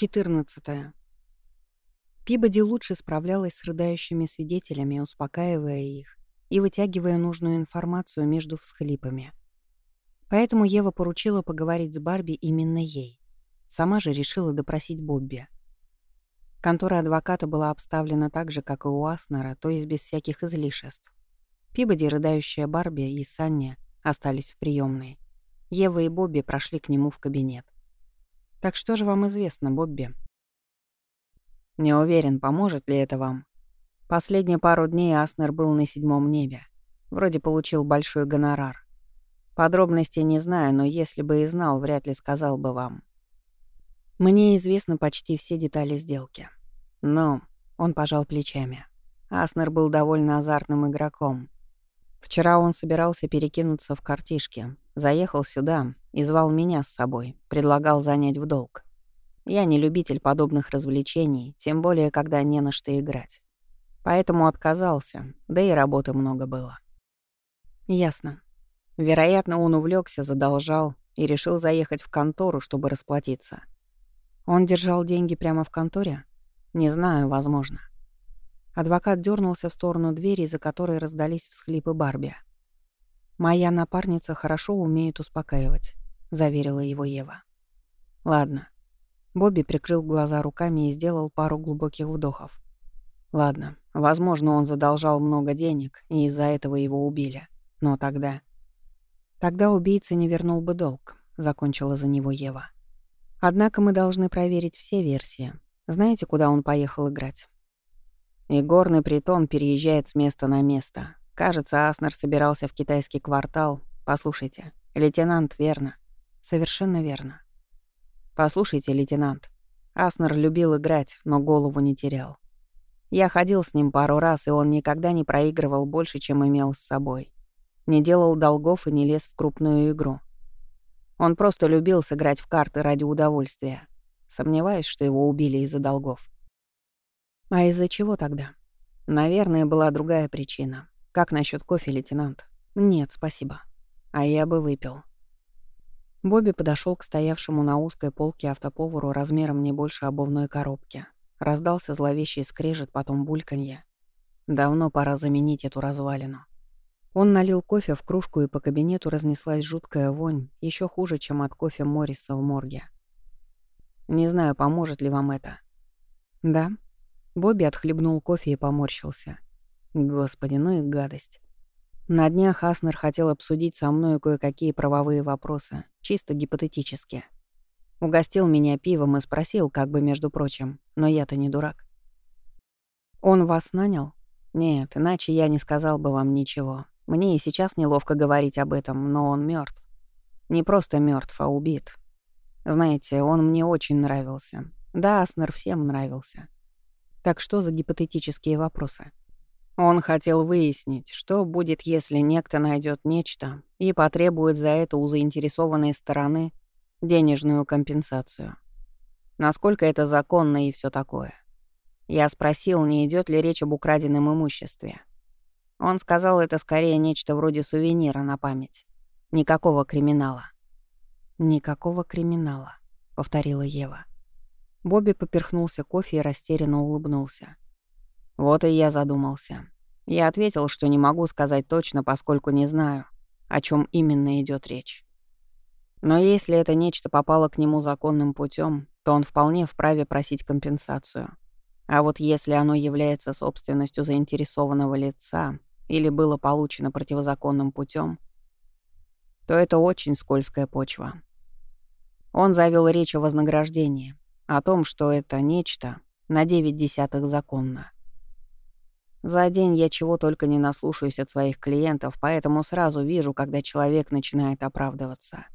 14. Пибоди лучше справлялась с рыдающими свидетелями, успокаивая их и вытягивая нужную информацию между всхлипами. Поэтому Ева поручила поговорить с Барби именно ей. Сама же решила допросить Бобби. Контора адвоката была обставлена так же, как и у Аснера, то есть без всяких излишеств. Пибоди, рыдающая Барби и Саня остались в приемной. Ева и Бобби прошли к нему в кабинет. «Так что же вам известно, Бобби?» «Не уверен, поможет ли это вам. Последние пару дней Аснер был на седьмом небе. Вроде получил большой гонорар. Подробностей не знаю, но если бы и знал, вряд ли сказал бы вам. Мне известны почти все детали сделки. Но он пожал плечами. Аснер был довольно азартным игроком. Вчера он собирался перекинуться в картишки. Заехал сюда и звал меня с собой, предлагал занять в долг. Я не любитель подобных развлечений, тем более, когда не на что играть. Поэтому отказался, да и работы много было. Ясно. Вероятно, он увлекся, задолжал и решил заехать в контору, чтобы расплатиться. Он держал деньги прямо в конторе? Не знаю, возможно. Адвокат дернулся в сторону двери, за которой раздались всхлипы Барби. «Моя напарница хорошо умеет успокаивать», — заверила его Ева. «Ладно». Бобби прикрыл глаза руками и сделал пару глубоких вдохов. «Ладно, возможно, он задолжал много денег, и из-за этого его убили. Но тогда...» «Тогда убийца не вернул бы долг», — закончила за него Ева. Однако мы должны проверить все версии. Знаете, куда он поехал играть? И горный притон переезжает с места на место. Кажется, Аснер собирался в китайский квартал. Послушайте, лейтенант, верно? Совершенно верно. Послушайте, лейтенант. Аснер любил играть, но голову не терял. Я ходил с ним пару раз, и он никогда не проигрывал больше, чем имел с собой. Не делал долгов и не лез в крупную игру. Он просто любил сыграть в карты ради удовольствия. Сомневаюсь, что его убили из-за долгов. А из-за чего тогда? Наверное, была другая причина. Как насчет кофе, лейтенант? Нет, спасибо. А я бы выпил. Бобби подошел к стоявшему на узкой полке автоповару размером не больше обувной коробки. Раздался зловещий скрежет, потом бульканье. Давно пора заменить эту развалину. Он налил кофе в кружку, и по кабинету разнеслась жуткая вонь, еще хуже, чем от кофе Морриса в морге. «Не знаю, поможет ли вам это». «Да?» Бобби отхлебнул кофе и поморщился. «Господи, ну и гадость». На днях Аснер хотел обсудить со мной кое-какие правовые вопросы, чисто гипотетически. Угостил меня пивом и спросил, как бы между прочим, но я-то не дурак. «Он вас нанял?» «Нет, иначе я не сказал бы вам ничего. Мне и сейчас неловко говорить об этом, но он мертв. Не просто мертв, а убит. Знаете, он мне очень нравился. Да, Аснер всем нравился. Так что за гипотетические вопросы? Он хотел выяснить, что будет, если некто найдет нечто и потребует за это у заинтересованной стороны денежную компенсацию. Насколько это законно и все такое. Я спросил, не идет ли речь об украденном имуществе. Он сказал, это скорее нечто вроде сувенира на память. Никакого криминала. «Никакого криминала», — повторила Ева. Бобби поперхнулся кофе и растерянно улыбнулся. Вот и я задумался. Я ответил, что не могу сказать точно, поскольку не знаю, о чем именно идет речь. Но если это нечто попало к нему законным путем, то он вполне вправе просить компенсацию. А вот если оно является собственностью заинтересованного лица, или было получено противозаконным путем, то это очень скользкая почва. Он завел речь о вознаграждении, о том, что это нечто на девять десятых законно. За день я чего только не наслушаюсь от своих клиентов, поэтому сразу вижу, когда человек начинает оправдываться.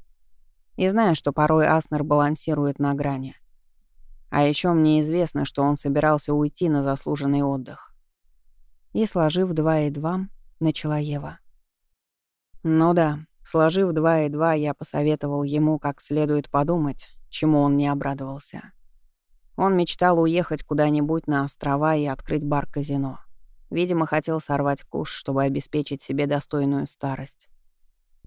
И знаю, что порой Аснер балансирует на грани. А еще мне известно, что он собирался уйти на заслуженный отдых и, сложив два и два, начала Ева. Ну да, сложив два и два, я посоветовал ему как следует подумать, чему он не обрадовался. Он мечтал уехать куда-нибудь на острова и открыть бар-казино. Видимо, хотел сорвать куш, чтобы обеспечить себе достойную старость.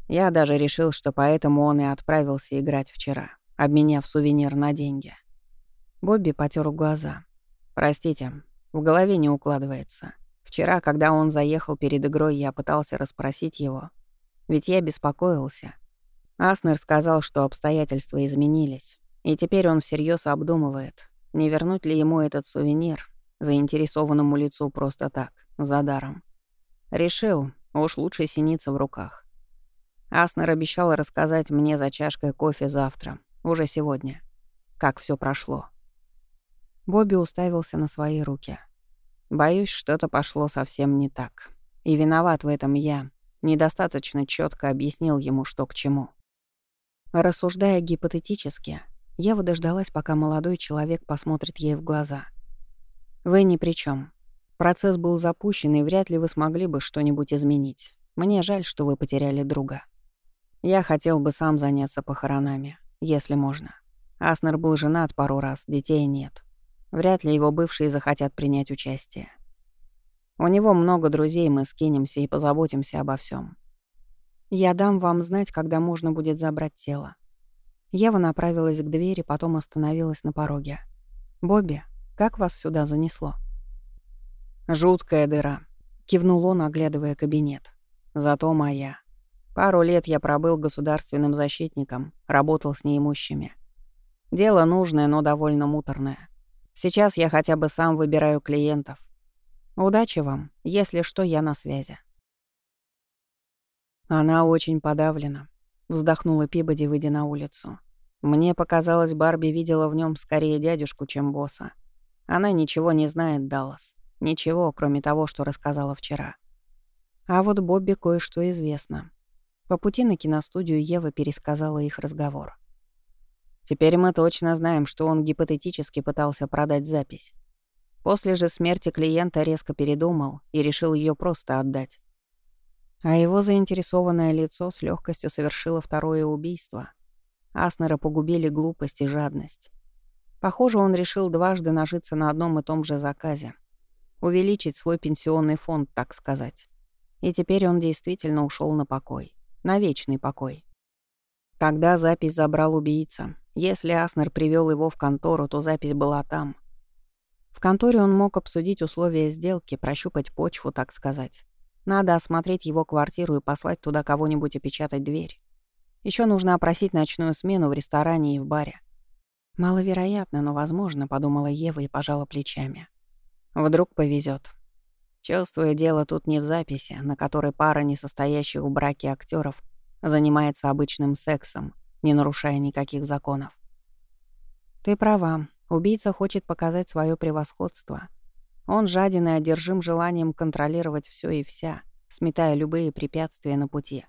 Я даже решил, что поэтому он и отправился играть вчера, обменяв сувенир на деньги. Бобби потер глаза. «Простите, в голове не укладывается. Вчера, когда он заехал перед игрой, я пытался расспросить его. Ведь я беспокоился. Аснер сказал, что обстоятельства изменились, и теперь он всерьез обдумывает, не вернуть ли ему этот сувенир заинтересованному лицу просто так, за даром. Решил, уж лучше синица в руках. Аснер обещал рассказать мне за чашкой кофе завтра, уже сегодня, как все прошло. Бобби уставился на свои руки. Боюсь, что-то пошло совсем не так. И виноват в этом я. Недостаточно четко объяснил ему, что к чему. Рассуждая гипотетически, Ева дождалась, пока молодой человек посмотрит ей в глаза. «Вы ни при чем. Процесс был запущен, и вряд ли вы смогли бы что-нибудь изменить. Мне жаль, что вы потеряли друга. Я хотел бы сам заняться похоронами, если можно. Аснер был женат пару раз, детей нет. Вряд ли его бывшие захотят принять участие. У него много друзей, мы скинемся и позаботимся обо всем. Я дам вам знать, когда можно будет забрать тело. Ева направилась к двери, потом остановилась на пороге. «Бобби, как вас сюда занесло?» «Жуткая дыра», — кивнул он, оглядывая кабинет. «Зато моя. Пару лет я пробыл государственным защитником, работал с неимущими. Дело нужное, но довольно муторное. Сейчас я хотя бы сам выбираю клиентов. Удачи вам. Если что, я на связи. Она очень подавлена. Вздохнула Пибоди, выйдя на улицу. Мне показалось, Барби видела в нем скорее дядюшку, чем босса. Она ничего не знает, Даллас. Ничего, кроме того, что рассказала вчера. А вот Бобби кое-что известно. По пути на киностудию Ева пересказала их разговор. Теперь мы точно знаем, что он гипотетически пытался продать запись. После же смерти клиента резко передумал и решил ее просто отдать. А его заинтересованное лицо с легкостью совершило второе убийство. Аснера погубили глупость и жадность. Похоже, он решил дважды нажиться на одном и том же заказе. Увеличить свой пенсионный фонд, так сказать. И теперь он действительно ушел на покой. На вечный покой. Тогда запись забрал убийца, если Аснер привел его в контору, то запись была там. В конторе он мог обсудить условия сделки, прощупать почву, так сказать. Надо осмотреть его квартиру и послать туда кого-нибудь опечатать дверь. Еще нужно опросить ночную смену в ресторане и в баре. Маловероятно, но возможно, подумала Ева и пожала плечами. Вдруг повезет. Чувствую, дело тут не в записи, на которой пара несостоящих в браке актеров занимается обычным сексом, не нарушая никаких законов. Ты права, убийца хочет показать свое превосходство. Он жаден и одержим желанием контролировать все и вся, сметая любые препятствия на пути.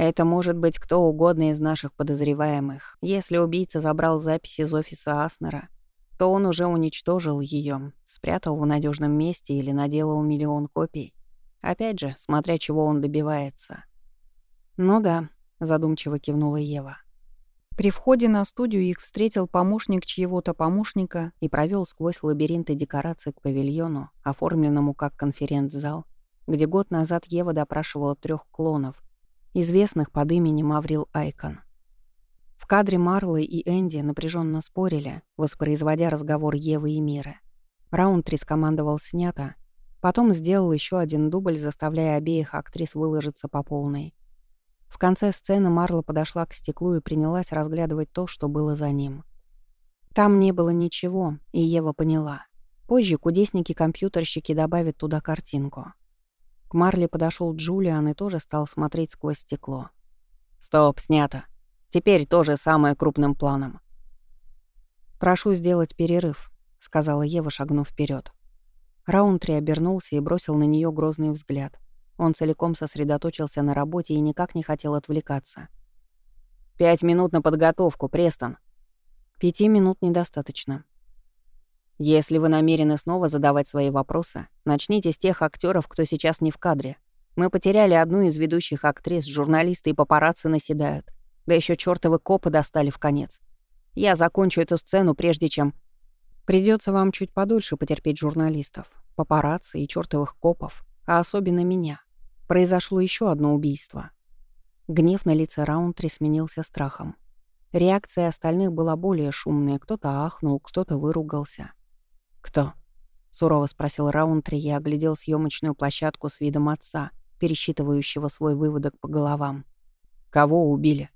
Это может быть кто угодно из наших подозреваемых. Если убийца забрал запись из офиса Аснера, то он уже уничтожил ее, спрятал в надежном месте или наделал миллион копий. Опять же, смотря чего он добивается. «Ну да», — задумчиво кивнула Ева. При входе на студию их встретил помощник чьего-то помощника и провел сквозь лабиринты декораций к павильону, оформленному как конференц-зал, где год назад Ева допрашивала трех клонов, известных под именем Аврил Айкон. В кадре Марлы и Энди напряженно спорили, воспроизводя разговор Евы и Миры. Раунтри скомандовал снято, потом сделал еще один дубль, заставляя обеих актрис выложиться по полной. В конце сцены Марла подошла к стеклу и принялась разглядывать то, что было за ним. Там не было ничего, и Ева поняла. Позже кудесники-компьютерщики добавят туда картинку. К Марле подошел Джулиан и тоже стал смотреть сквозь стекло. «Стоп, снято. Теперь тоже самое крупным планом». «Прошу сделать перерыв», — сказала Ева, шагнув вперед. Раунтри обернулся и бросил на нее грозный взгляд. Он целиком сосредоточился на работе и никак не хотел отвлекаться. «Пять минут на подготовку, Престон». «Пяти минут недостаточно». «Если вы намерены снова задавать свои вопросы, начните с тех актеров, кто сейчас не в кадре. Мы потеряли одну из ведущих актрис, журналисты и папарацци наседают. Да еще чертовы копы достали в конец. Я закончу эту сцену, прежде чем... Придется вам чуть подольше потерпеть журналистов, папарацци и чертовых копов, а особенно меня. Произошло еще одно убийство. Гнев на лице Раунтри сменился страхом. Реакция остальных была более шумная. Кто-то ахнул, кто-то выругался. «Кто?» — сурово спросил Раунтри и оглядел съемочную площадку с видом отца, пересчитывающего свой выводок по головам. «Кого убили?»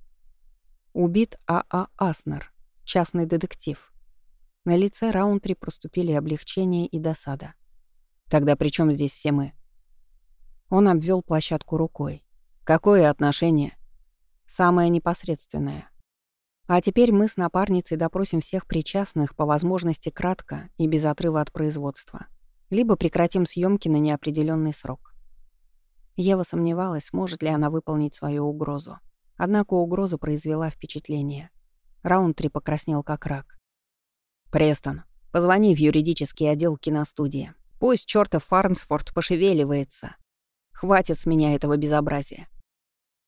Убит А.А. Аснер, частный детектив. На лице Раунтри проступили облегчение и досада. «Тогда при чем здесь все мы?» Он обвел площадку рукой. «Какое отношение?» «Самое непосредственное. А теперь мы с напарницей допросим всех причастных по возможности кратко и без отрыва от производства. Либо прекратим съемки на неопределенный срок. Ева сомневалась, сможет ли она выполнить свою угрозу. Однако угроза произвела впечатление. Раунтри покраснел как рак. «Престон, позвони в юридический отдел киностудии. Пусть чертов Фарнсфорд пошевеливается. Хватит с меня этого безобразия».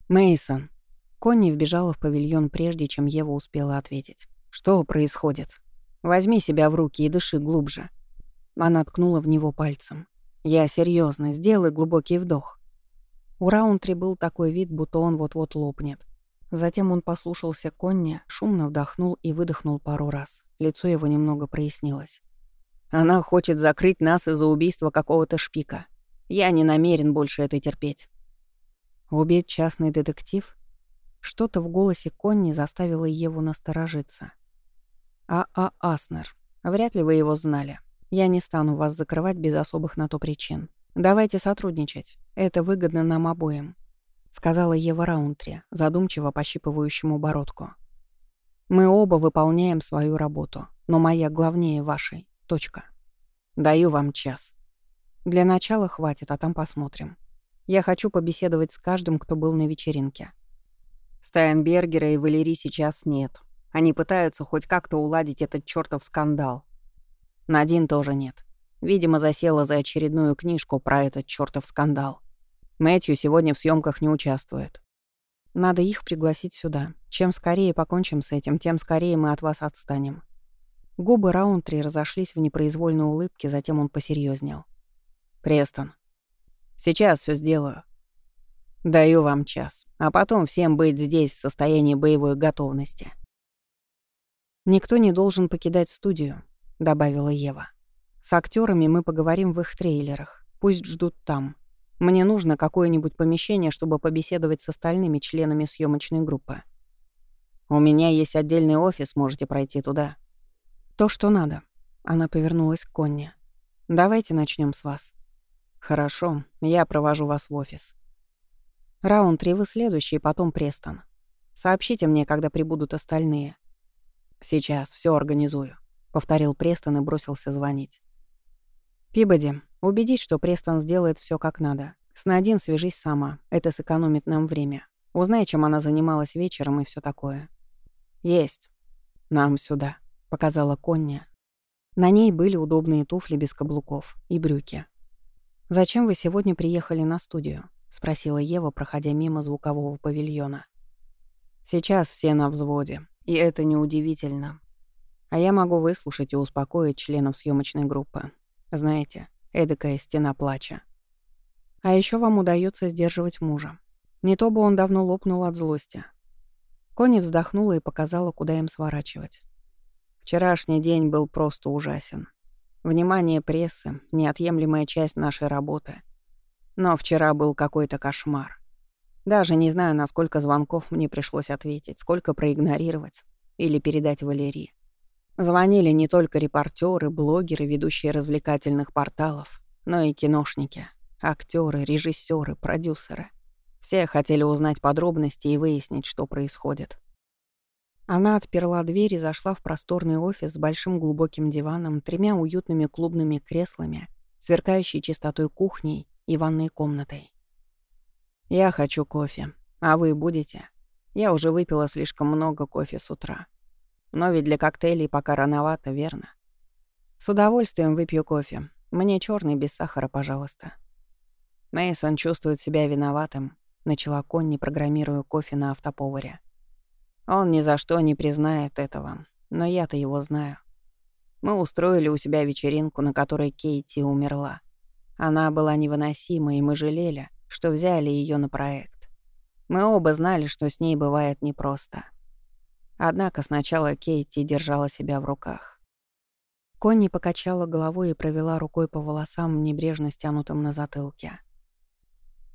Мейсон, Конни вбежала в павильон прежде, чем Ева успела ответить. «Что происходит? Возьми себя в руки и дыши глубже». Она ткнула в него пальцем. «Я серьезно, сделай глубокий вдох». У Раунтри был такой вид, будто он вот-вот лопнет. Затем он послушался Конни, шумно вдохнул и выдохнул пару раз. Лицо его немного прояснилось. «Она хочет закрыть нас из-за убийства какого-то шпика. Я не намерен больше это терпеть». Убить частный детектив? Что-то в голосе Конни заставило Еву насторожиться. «А. А. Аснер. Вряд ли вы его знали. Я не стану вас закрывать без особых на то причин. Давайте сотрудничать. Это выгодно нам обоим», — сказала Ева Раунтри, задумчиво пощипывающему бородку. «Мы оба выполняем свою работу, но моя главнее вашей. Точка. Даю вам час. Для начала хватит, а там посмотрим. Я хочу побеседовать с каждым, кто был на вечеринке. Стайнбергера и Валерии сейчас нет. Они пытаются хоть как-то уладить этот чертов скандал. Надин тоже нет. Видимо, засела за очередную книжку про этот чертов скандал. Мэтью сегодня в съемках не участвует. Надо их пригласить сюда. Чем скорее покончим с этим, тем скорее мы от вас отстанем. Губы Раунтри разошлись в непроизвольной улыбке, затем он посерьезнел. «Престон, сейчас все сделаю. Даю вам час, а потом всем быть здесь в состоянии боевой готовности. «Никто не должен покидать студию», — добавила Ева. «С актерами мы поговорим в их трейлерах. Пусть ждут там. Мне нужно какое-нибудь помещение, чтобы побеседовать с остальными членами съемочной группы. У меня есть отдельный офис, можете пройти туда». «То, что надо». Она повернулась к Конне. «Давайте начнем с вас». «Хорошо, я провожу вас в офис». Раунд вы следующий, потом Престон. Сообщите мне, когда прибудут остальные. Сейчас все организую, повторил Престон и бросился звонить. Пибоди, убедись, что Престон сделает все как надо. С Надин свяжись сама, это сэкономит нам время. Узнай, чем она занималась вечером и все такое. Есть. Нам сюда, показала Коння. На ней были удобные туфли без каблуков и брюки. Зачем вы сегодня приехали на студию? — спросила Ева, проходя мимо звукового павильона. «Сейчас все на взводе, и это неудивительно. А я могу выслушать и успокоить членов съемочной группы. Знаете, эдакая стена плача. А еще вам удается сдерживать мужа. Не то бы он давно лопнул от злости». Кони вздохнула и показала, куда им сворачивать. Вчерашний день был просто ужасен. Внимание прессы — неотъемлемая часть нашей работы — но вчера был какой-то кошмар. Даже не знаю, на сколько звонков мне пришлось ответить, сколько проигнорировать или передать Валерии. Звонили не только репортеры, блогеры, ведущие развлекательных порталов, но и киношники, актеры, режиссеры, продюсеры. Все хотели узнать подробности и выяснить, что происходит. Она отперла дверь и зашла в просторный офис с большим глубоким диваном, тремя уютными клубными креслами, сверкающей чистотой кухней и ванной комнатой. «Я хочу кофе. А вы будете? Я уже выпила слишком много кофе с утра. Но ведь для коктейлей пока рановато, верно? С удовольствием выпью кофе. Мне черный без сахара, пожалуйста». Мейсон чувствует себя виноватым, начала Конни, программируя кофе на автоповаре. Он ни за что не признает этого, но я-то его знаю. Мы устроили у себя вечеринку, на которой Кейти умерла. Она была невыносима, и мы жалели, что взяли ее на проект. Мы оба знали, что с ней бывает непросто. Однако сначала Кейти держала себя в руках. Конни покачала головой и провела рукой по волосам, небрежно стянутым на затылке.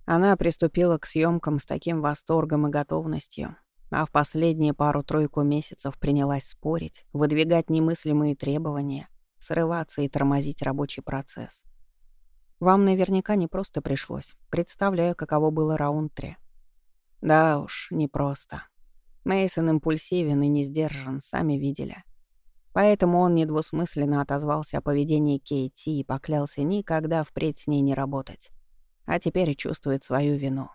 Она приступила к съемкам с таким восторгом и готовностью, а в последние пару-тройку месяцев принялась спорить, выдвигать немыслимые требования, срываться и тормозить рабочий процесс. Вам наверняка не просто пришлось. Представляю, каково было раунд 3. Да уж, непросто. Мейсон импульсивен и не сдержан, сами видели. Поэтому он недвусмысленно отозвался о поведении Кейти и поклялся никогда впредь с ней не работать. А теперь чувствует свою вину.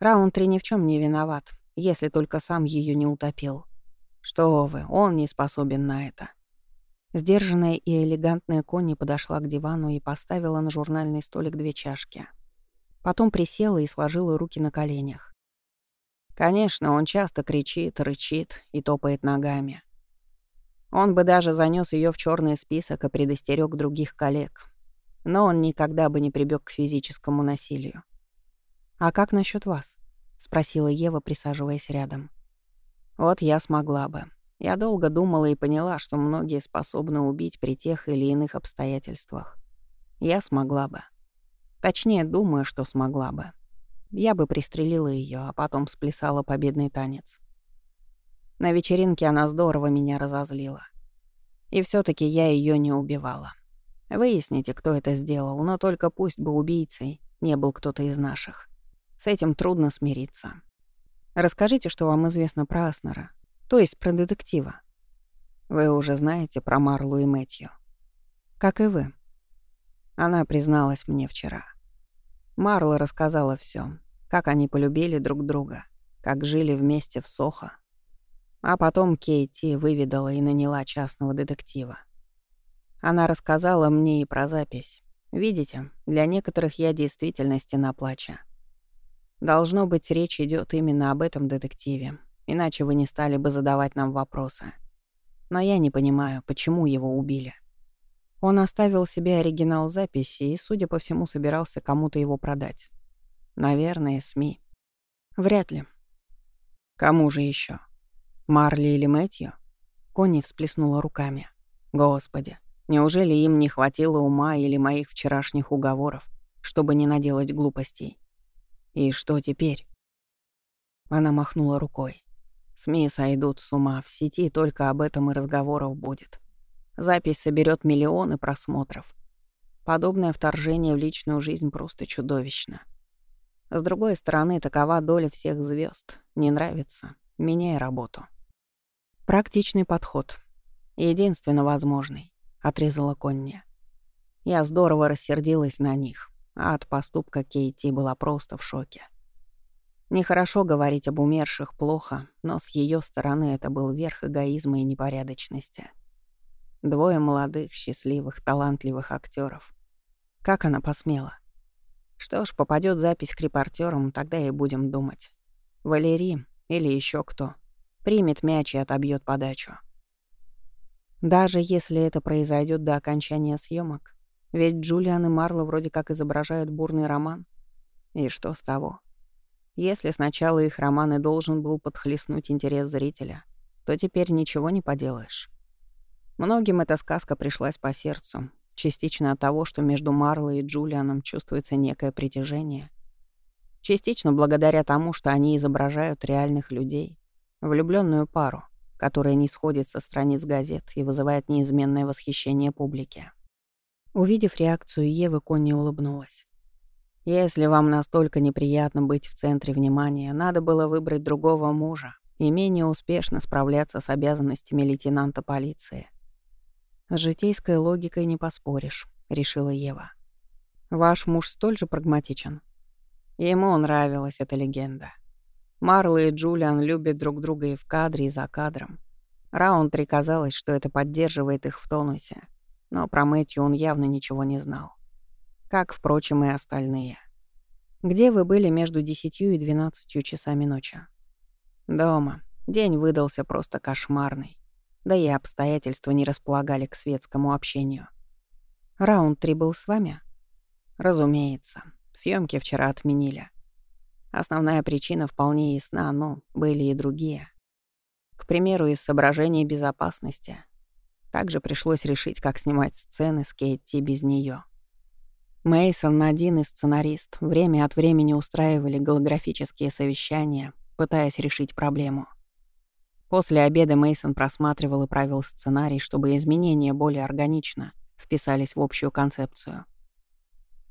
Раунд 3 ни в чем не виноват, если только сам ее не утопил. Что вы, он не способен на это. Сдержанная и элегантная Конни подошла к дивану и поставила на журнальный столик две чашки. Потом присела и сложила руки на коленях. Конечно, он часто кричит, рычит и топает ногами. Он бы даже занес ее в черный список и предостерег других коллег. Но он никогда бы не прибег к физическому насилию. «А как насчет вас?» — спросила Ева, присаживаясь рядом. «Вот я смогла бы. Я долго думала и поняла, что многие способны убить при тех или иных обстоятельствах. Я смогла бы. Точнее, думаю, что смогла бы. Я бы пристрелила ее, а потом сплясала победный танец. На вечеринке она здорово меня разозлила. И все таки я ее не убивала. Выясните, кто это сделал, но только пусть бы убийцей не был кто-то из наших. С этим трудно смириться. Расскажите, что вам известно про Аснера, то есть про детектива. Вы уже знаете про Марлу и Мэтью. Как и вы. Она призналась мне вчера. Марла рассказала все, как они полюбили друг друга, как жили вместе в Сохо. А потом Кейти выведала и наняла частного детектива. Она рассказала мне и про запись. Видите, для некоторых я действительно стена плача. Должно быть, речь идет именно об этом детективе, Иначе вы не стали бы задавать нам вопросы. Но я не понимаю, почему его убили. Он оставил себе оригинал записи и, судя по всему, собирался кому-то его продать. Наверное, СМИ. Вряд ли. Кому же еще? Марли или Мэтью? Конни всплеснула руками. Господи, неужели им не хватило ума или моих вчерашних уговоров, чтобы не наделать глупостей? И что теперь? Она махнула рукой. СМИ сойдут с ума, в сети только об этом и разговоров будет. Запись соберет миллионы просмотров. Подобное вторжение в личную жизнь просто чудовищно. С другой стороны, такова доля всех звезд. Не нравится? Меняй работу. Практичный подход. Единственно возможный, отрезала Конни. Я здорово рассердилась на них, а от поступка Кейти была просто в шоке. Нехорошо говорить об умерших плохо, но с ее стороны это был верх эгоизма и непорядочности. Двое молодых, счастливых, талантливых актеров. Как она посмела? Что ж, попадет запись к репортерам, тогда и будем думать. Валерий или еще кто примет мяч и отобьет подачу. Даже если это произойдет до окончания съемок, ведь Джулиан и Марло вроде как изображают бурный роман. И что с того? Если сначала их роман и должен был подхлестнуть интерес зрителя, то теперь ничего не поделаешь. Многим эта сказка пришлась по сердцу, частично от того, что между Марлой и Джулианом чувствуется некое притяжение, частично благодаря тому, что они изображают реальных людей, влюбленную пару, которая не сходит со страниц газет и вызывает неизменное восхищение публики. Увидев реакцию Евы, Конни улыбнулась. Если вам настолько неприятно быть в центре внимания, надо было выбрать другого мужа и менее успешно справляться с обязанностями лейтенанта полиции. С житейской логикой не поспоришь, решила Ева. Ваш муж столь же прагматичен. Ему нравилась эта легенда. Марла и Джулиан любят друг друга и в кадре, и за кадром. Раунтри казалось, что это поддерживает их в тонусе, но про Мэтью он явно ничего не знал как, впрочем, и остальные. Где вы были между десятью и двенадцатью часами ночи? Дома. День выдался просто кошмарный. Да и обстоятельства не располагали к светскому общению. Раунд три был с вами? Разумеется. Съемки вчера отменили. Основная причина вполне ясна, но были и другие. К примеру, из соображений безопасности. Также пришлось решить, как снимать сцены с Кейти без нее. Мейсон, Надин и сценарист время от времени устраивали голографические совещания, пытаясь решить проблему. После обеда Мейсон просматривал и правил сценарий, чтобы изменения более органично вписались в общую концепцию.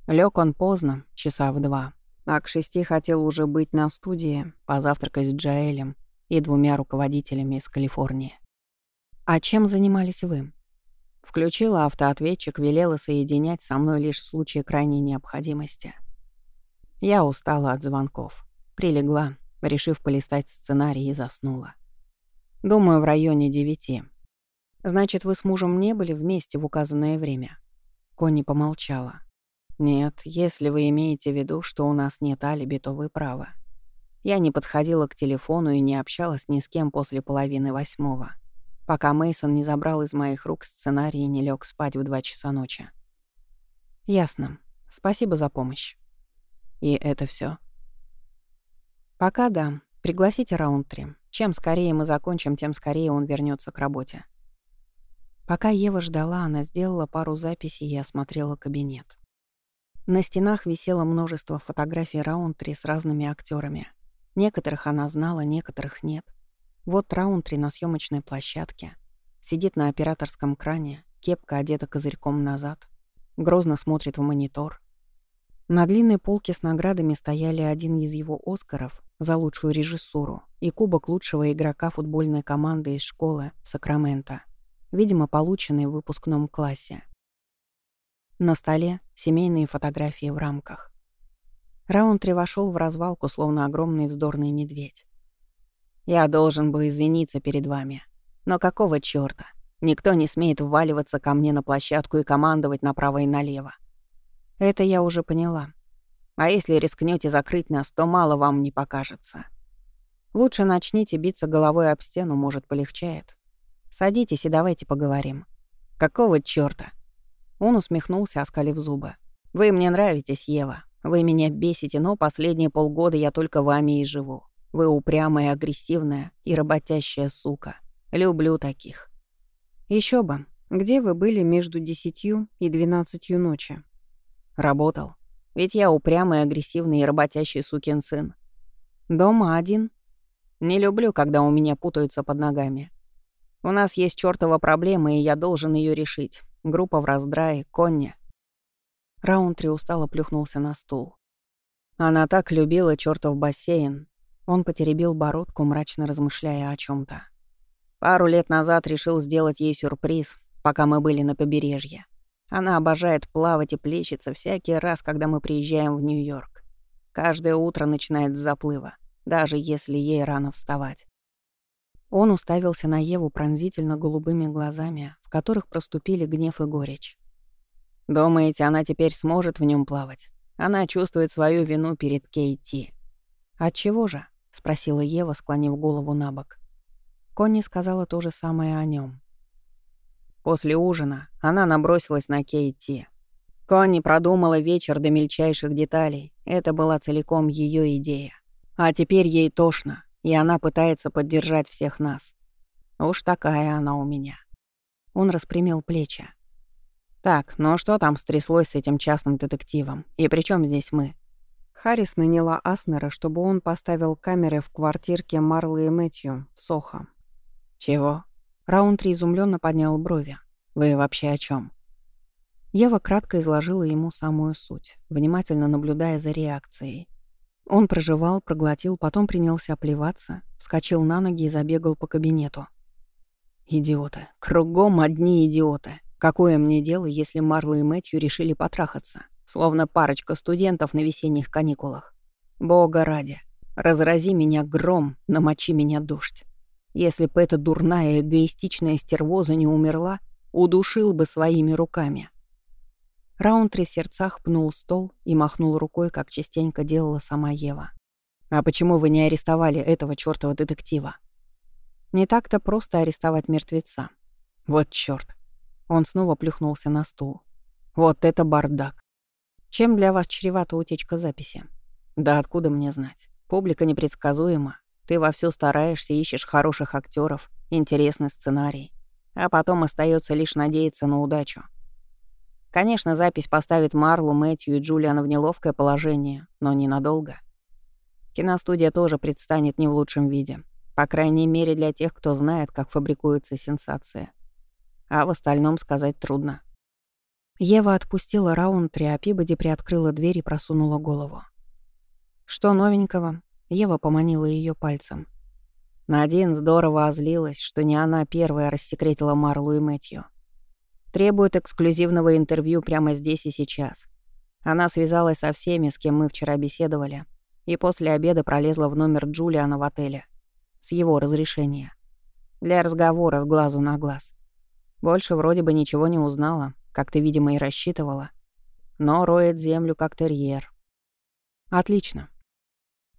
Лёг он поздно, часа в два, а к шести хотел уже быть на студии, позавтракать с Джаэлем и двумя руководителями из Калифорнии. «А чем занимались вы?» Включила автоответчик, велела соединять со мной лишь в случае крайней необходимости. Я устала от звонков. Прилегла, решив полистать сценарий и заснула. Думаю, в районе девяти. Значит, вы с мужем не были вместе в указанное время? Конни помолчала. Нет, если вы имеете в виду, что у нас нет алиби, то вы правы. Я не подходила к телефону и не общалась ни с кем после половины восьмого, пока Мейсон не забрал из моих рук сценарий и не лег спать в два часа ночи. Ясно. Спасибо за помощь. И это все. Пока да. Пригласите Раунтри. Чем скорее мы закончим, тем скорее он вернется к работе. Пока Ева ждала, она сделала пару записей и осмотрела кабинет. На стенах висело множество фотографий Раунтри с разными актерами. Некоторых она знала, некоторых нет. Вот Раунтри на съемочной площадке. Сидит на операторском кране, кепка одета козырьком назад. Грозно смотрит в монитор. На длинной полке с наградами стояли один из его «Оскаров» за лучшую режиссуру и кубок лучшего игрока футбольной команды из школы в Сакраменто, видимо, полученный в выпускном классе. На столе семейные фотографии в рамках. Раунтри вошел в развалку, словно огромный вздорный медведь. «Я должен был извиниться перед вами. Но какого чёрта? Никто не смеет вваливаться ко мне на площадку и командовать направо и налево. Это я уже поняла. А если рискнете закрыть нас, то мало вам не покажется. Лучше начните биться головой об стену, может, полегчает. Садитесь и давайте поговорим. Какого чёрта?» Он усмехнулся, оскалив зубы. «Вы мне нравитесь, Ева. Вы меня бесите, но последние полгода я только вами и живу. Вы упрямая, агрессивная и работящая сука. Люблю таких. Еще бы. Где вы были между десятью и двенадцатью ночи? Работал. Ведь я упрямый, агрессивный и работящий сукин сын. Дома один. Не люблю, когда у меня путаются под ногами. У нас есть чёртова проблема, и я должен ее решить. Группа в раздрае, Конни. Раунтри устало плюхнулся на стул. Она так любила чертов бассейн. Он потеребил бородку, мрачно размышляя о чем то Пару лет назад решил сделать ей сюрприз, пока мы были на побережье. Она обожает плавать и плещется всякий раз, когда мы приезжаем в Нью-Йорк. Каждое утро начинает с заплыва, даже если ей рано вставать. Он уставился на Еву пронзительно голубыми глазами, в которых проступили гнев и горечь. Думаете, она теперь сможет в нем плавать? Она чувствует свою вину перед Кейти. От чего же? Спросила Ева, склонив голову на бок. Конни сказала то же самое о нем. После ужина она набросилась на Кейти. Конни продумала вечер до мельчайших деталей. Это была целиком ее идея. А теперь ей тошно, и она пытается поддержать всех нас. Уж такая она у меня. Он распрямил плечи. «Так, ну что там стряслось с этим частным детективом? И при чем здесь мы?» Харрис наняла Аснера, чтобы он поставил камеры в квартирке Марлы и Мэтью в Сохо. «Чего?» Раунтри изумленно поднял брови. «Вы вообще о чем? Ева кратко изложила ему самую суть, внимательно наблюдая за реакцией. Он проживал, проглотил, потом принялся плеваться, вскочил на ноги и забегал по кабинету. «Идиоты. Кругом одни идиоты. Какое мне дело, если Марла и Мэтью решили потрахаться, словно парочка студентов на весенних каникулах? Бога ради, разрази меня гром, намочи меня дождь. Если бы эта дурная эгоистичная стервоза не умерла, удушил бы своими руками. Раунтри в сердцах пнул стол и махнул рукой, как частенько делала сама Ева. «А почему вы не арестовали этого чёртова детектива?» «Не так-то просто арестовать мертвеца. Вот чёрт. Он снова плюхнулся на стул. «Вот это бардак! Чем для вас чревата утечка записи?» «Да откуда мне знать? Публика непредсказуема. Ты вовсю стараешься, ищешь хороших актеров, интересный сценарий. А потом остается лишь надеяться на удачу. Конечно, запись поставит Марлу, Мэтью и Джулиана в неловкое положение, но ненадолго. Киностудия тоже предстанет не в лучшем виде. По крайней мере, для тех, кто знает, как фабрикуется сенсация. А в остальном сказать трудно. Ева отпустила Раунтри, а Пибоди приоткрыла дверь и просунула голову. «Что новенького?» Ева поманила ее пальцем. Надин здорово озлилась, что не она первая рассекретила Марлу и Мэтью. Требует эксклюзивного интервью прямо здесь и сейчас. Она связалась со всеми, с кем мы вчера беседовали, и после обеда пролезла в номер Джулиана в отеле. С его разрешения. Для разговора с глазу на глаз. Больше вроде бы ничего не узнала, как ты, видимо, и рассчитывала. Но роет землю, как терьер. Отлично.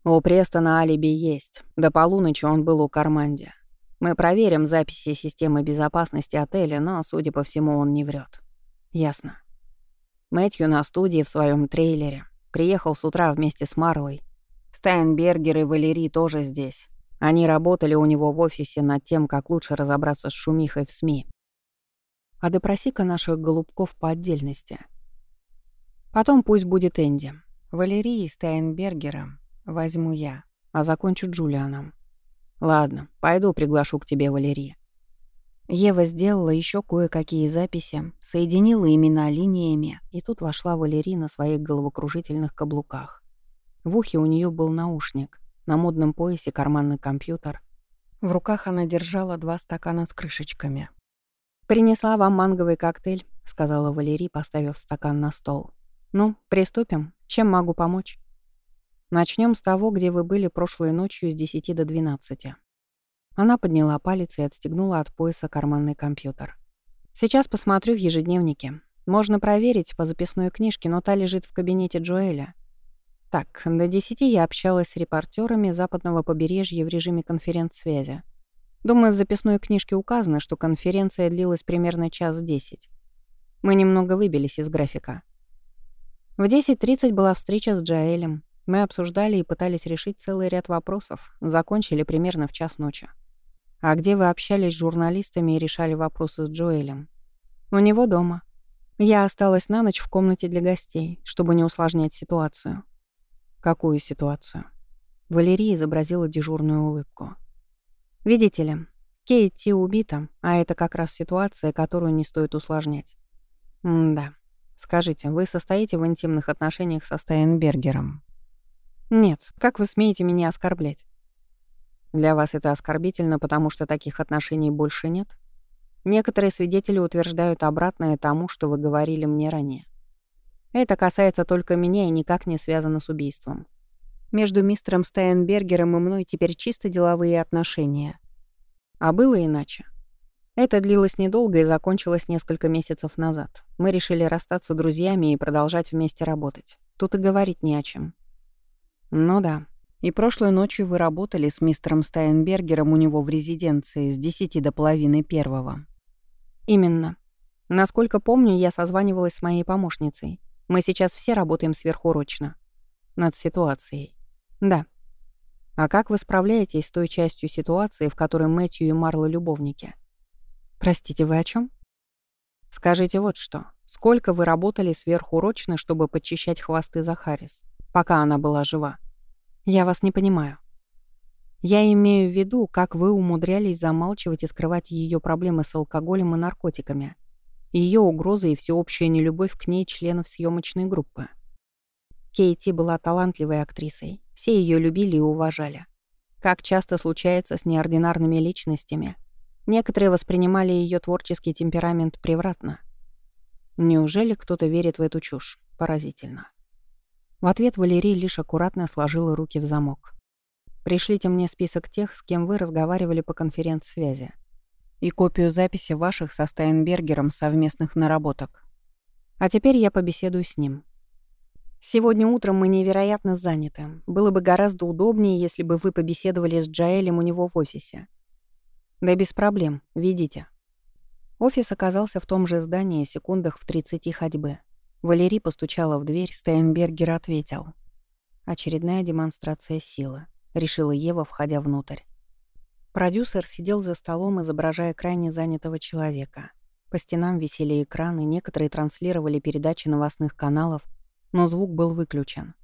У Престона алиби есть. До полуночи он был у Карманди. Мы проверим записи системы безопасности отеля, но, судя по всему, он не врет. Ясно. Мэтью на студии в своем трейлере. Приехал с утра вместе с Марлой. Стайнбергер и Валерий тоже здесь. Они работали у него в офисе над тем, как лучше разобраться с шумихой в СМИ. А допроси-ка наших голубков по отдельности. Потом пусть будет Энди. Валерий и Стайнбергера возьму я, а закончу Джулианом. Ладно, пойду приглашу к тебе Валерия. Ева сделала еще кое-какие записи, соединила имена линиями, и тут вошла Валерия на своих головокружительных каблуках. В ухе у нее был наушник, на модном поясе карманный компьютер. В руках она держала два стакана с крышечками. «Принесла вам манговый коктейль», — сказала Валерия, поставив стакан на стол. «Ну, приступим. Чем могу помочь?» Начнем с того, где вы были прошлой ночью с 10 до 12. Она подняла палец и отстегнула от пояса карманный компьютер. Сейчас посмотрю в ежедневнике. Можно проверить по записной книжке, но та лежит в кабинете Джоэля. Так, до 10 я общалась с репортерами западного побережья в режиме конференц-связи. Думаю, в записной книжке указано, что конференция длилась примерно час десять. Мы немного выбились из графика. В 10.30 была встреча с Джаэлем. Мы обсуждали и пытались решить целый ряд вопросов. Закончили примерно в час ночи. А где вы общались с журналистами и решали вопросы с Джоэлем? У него дома. Я осталась на ночь в комнате для гостей, чтобы не усложнять ситуацию. Какую ситуацию? Валерия изобразила дежурную улыбку. Видите ли, Кейти убита, а это как раз ситуация, которую не стоит усложнять. М-да. Скажите, вы состоите в интимных отношениях со Стайнбергером? «Нет, как вы смеете меня оскорблять?» «Для вас это оскорбительно, потому что таких отношений больше нет?» Некоторые свидетели утверждают обратное тому, что вы говорили мне ранее. Это касается только меня и никак не связано с убийством. Между мистером Стайнбергером и мной теперь чисто деловые отношения. А было иначе. Это длилось недолго и закончилось несколько месяцев назад. Мы решили расстаться друзьями и продолжать вместе работать. Тут и говорить не о чем. «Ну да. И прошлой ночью вы работали с мистером Стайнбергером у него в резиденции с десяти до половины первого». «Именно. Насколько помню, я созванивалась с моей помощницей. Мы сейчас все работаем сверхурочно. Над ситуацией. Да. А как вы справляетесь с той частью ситуации, в которой Мэтью и Марла любовники? Простите, вы о чем? Скажите вот что. Сколько вы работали сверхурочно, чтобы подчищать хвосты за Харрис, пока она была жива? Я вас не понимаю. Я имею в виду, как вы умудрялись замалчивать и скрывать ее проблемы с алкоголем и наркотиками, ее угрозы и всеобщая нелюбовь к ней членов съемочной группы. Кейти была талантливой актрисой, все ее любили и уважали. Как часто случается с неординарными личностями, некоторые воспринимали ее творческий темперамент превратно. Неужели кто-то верит в эту чушь? Поразительно. В ответ Валерий лишь аккуратно сложила руки в замок. «Пришлите мне список тех, с кем вы разговаривали по конференц-связи, и копию записи ваших со Стайнбергером совместных наработок. А теперь я побеседую с ним. Сегодня утром мы невероятно заняты. Было бы гораздо удобнее, если бы вы побеседовали с Джаэлем у него в офисе. Да без проблем, видите. Офис оказался в том же здании, секундах в 30 ходьбы. Валерий постучала в дверь, Стейнбергер ответил. Очередная демонстрация силы. — решила Ева, входя внутрь. Продюсер сидел за столом, изображая крайне занятого человека. По стенам висели экраны, некоторые транслировали передачи новостных каналов, но звук был выключен.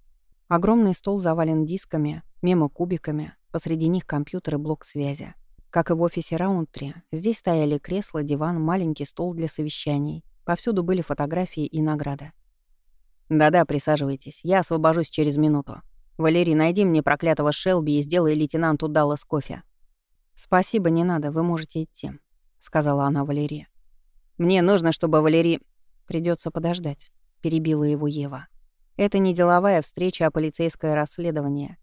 Огромный стол завален дисками, мемо-кубиками, посреди них компьютер и блок связи. Как и в офисе Раунтри, здесь стояли кресло, диван, маленький стол для совещаний. Повсюду были фотографии и награды. «Да-да, присаживайтесь. Я освобожусь через минуту. Валерий, найди мне проклятого Шелби и сделай лейтенанту Даллас кофе». «Спасибо, не надо, вы можете идти», — сказала она Валерии. «Мне нужно, чтобы Валерий...» Придется подождать», — перебила его Ева. «Это не деловая встреча, а полицейское расследование.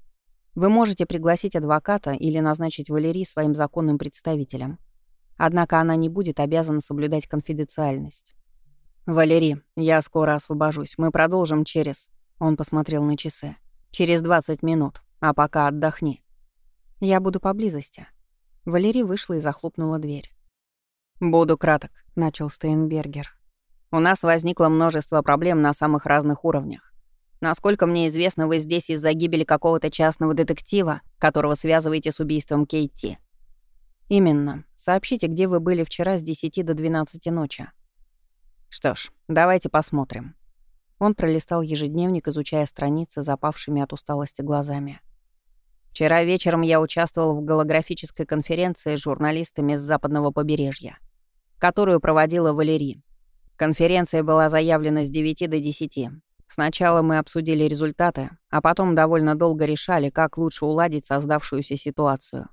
Вы можете пригласить адвоката или назначить Валерий своим законным представителем. Однако она не будет обязана соблюдать конфиденциальность. «Валерий, я скоро освобожусь. Мы продолжим через...» Он посмотрел на часы. «Через 20 минут. А пока отдохни». «Я буду поблизости». Валерий вышла и захлопнула дверь. «Буду краток», — начал Стейнбергер. «У нас возникло множество проблем на самых разных уровнях. Насколько мне известно, вы здесь из-за гибели какого-то частного детектива, которого связываете с убийством Кейти. Именно. Сообщите, где вы были вчера с 10 до 12 ночи. Что ж, давайте посмотрим. Он пролистал ежедневник, изучая страницы, запавшими от усталости глазами. Вчера вечером я участвовал в голографической конференции с журналистами с западного побережья, которую проводила Валерий. Конференция была заявлена с 9 до 10, Сначала мы обсудили результаты, а потом довольно долго решали, как лучше уладить создавшуюся ситуацию.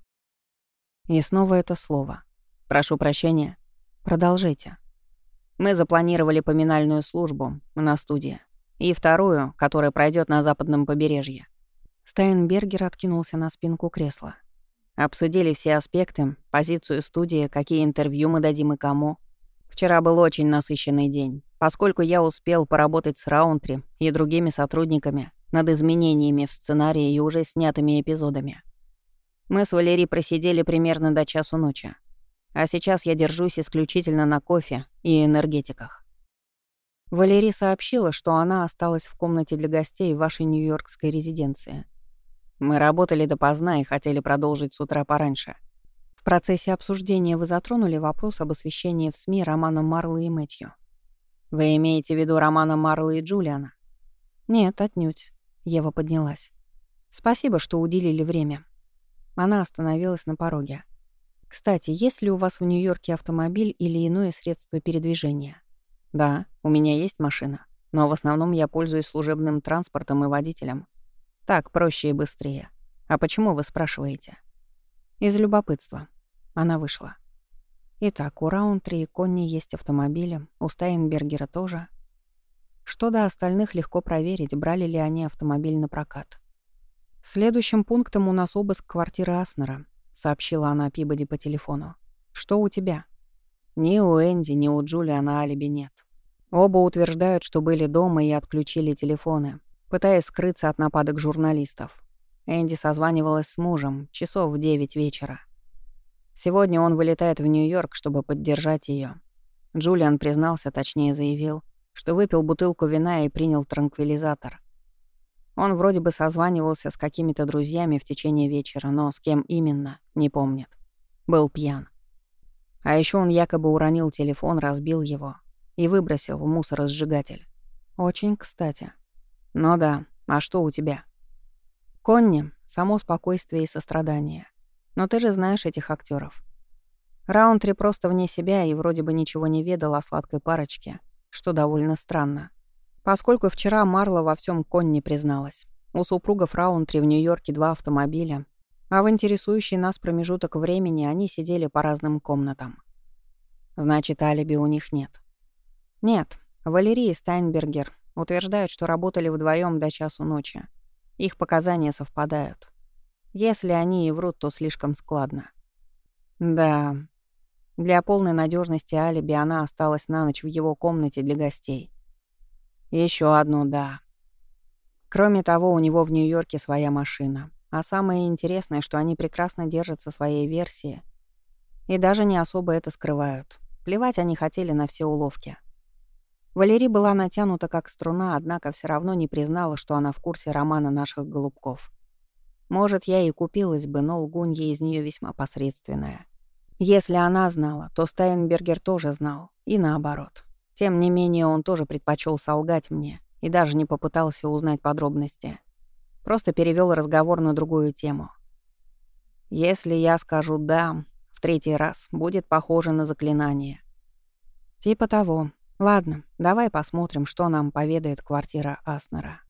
И снова это слово. Прошу прощения. Продолжайте. Мы запланировали поминальную службу на студии и вторую, которая пройдет на западном побережье. Стайнбергер откинулся на спинку кресла. Обсудили все аспекты, позицию студии, какие интервью мы дадим и кому. Вчера был очень насыщенный день поскольку я успел поработать с Раунтри и другими сотрудниками над изменениями в сценарии и уже снятыми эпизодами. Мы с Валерией просидели примерно до часу ночи. А сейчас я держусь исключительно на кофе и энергетиках. Валерий сообщила, что она осталась в комнате для гостей в вашей нью-йоркской резиденции. Мы работали допоздна и хотели продолжить с утра пораньше. В процессе обсуждения вы затронули вопрос об освещении в СМИ романа Марлы и Мэтью. «Вы имеете в виду романа Марла и Джулиана?» «Нет, отнюдь». Ева поднялась. «Спасибо, что уделили время». Она остановилась на пороге. «Кстати, есть ли у вас в Нью-Йорке автомобиль или иное средство передвижения?» «Да, у меня есть машина, но в основном я пользуюсь служебным транспортом и водителем. Так проще и быстрее. А почему вы спрашиваете?» «Из любопытства». Она вышла. Итак, у Раунтри и Конни есть автомобили, у Стайнбергера тоже. Что до остальных легко проверить, брали ли они автомобиль на прокат. Следующим пунктом у нас обыск квартиры Аснера, сообщила она Пибоди по телефону. Что у тебя? Ни у Энди, ни у Джулиана алиби нет. Оба утверждают, что были дома и отключили телефоны, пытаясь скрыться от нападок журналистов. Энди созванивалась с мужем часов в девять вечера. Сегодня он вылетает в Нью-Йорк, чтобы поддержать ее. Джулиан признался, точнее заявил, что выпил бутылку вина и принял транквилизатор. Он вроде бы созванивался с какими-то друзьями в течение вечера, но с кем именно, не помнит. Был пьян. А еще он якобы уронил телефон, разбил его и выбросил в мусоросжигатель. Очень кстати. Ну да, а что у тебя? Конни — само спокойствие и сострадание. Но ты же знаешь этих актеров. Раунтри просто вне себя и вроде бы ничего не ведал о сладкой парочке, что довольно странно. Поскольку вчера Марла во всем Конни призналась. У супругов Раунтри в Нью-Йорке два автомобиля, а в интересующий нас промежуток времени они сидели по разным комнатам. Значит, алиби у них нет. Нет, Валерий и Стайнбергер утверждают, что работали вдвоем до часу ночи. Их показания совпадают. Если они и врут, то слишком складно. Да. Для полной надежности алиби она осталась на ночь в его комнате для гостей. Еще одно «да». Кроме того, у него в Нью-Йорке своя машина. А самое интересное, что они прекрасно держатся своей версии и даже не особо это скрывают. Плевать они хотели на все уловки. Валерий была натянута как струна, однако все равно не признала, что она в курсе романа наших голубков. Может, я и купилась бы, но лгунья из нее весьма посредственная. Если она знала, то Стайнбергер тоже знал, и наоборот. Тем не менее, он тоже предпочел солгать мне и даже не попытался узнать подробности. Просто перевел разговор на другую тему. Если я скажу «да», в третий раз будет похоже на заклинание. Типа того. Ладно, давай посмотрим, что нам поведает квартира Аснера.